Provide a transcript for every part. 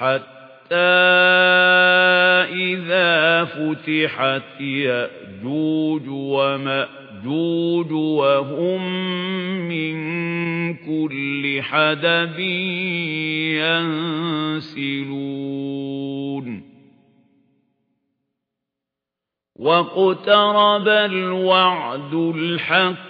حَتَّى إِذَا فُتِحَتْ يَأْجُوجُ وَمَأْجُوجُ وَهُمْ مِنْ كُلِّ حَدَبٍ يَنْسِلُونَ. وَاقْتَرَبَ الْوَعْدُ الْحَقُّ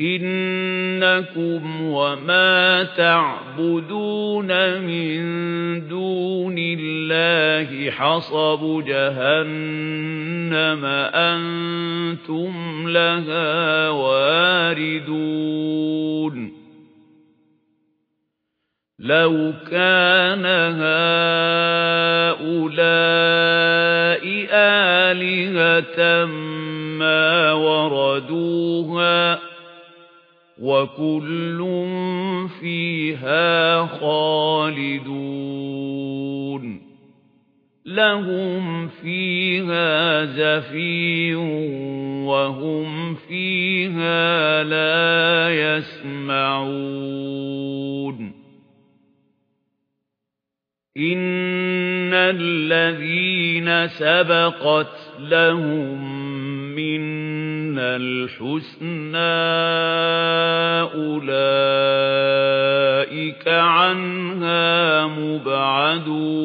إِنَّكُمْ وَمَا تَعْبُدُونَ مِن دُونِ اللَّهِ حَصَبُ جَهَنَّمَ أَنْتُمْ لَهَا وَارِدُونَ. لَوْ كَانَ هَؤُلَاءِ آلِهَةً وَكُلٌّ فِيهَا خَالِدُونَ لَهُمْ فِيهَا زَفِيرٌ وَهُمْ فِيهَا لَا يَسْمَعُونَ إِنَّ الَّذِينَ سَبَقَتْ لَهُم مِّنَّا الْحُسْنَى أُولَئِكَ عَنْهَا مُبْعَدُونَ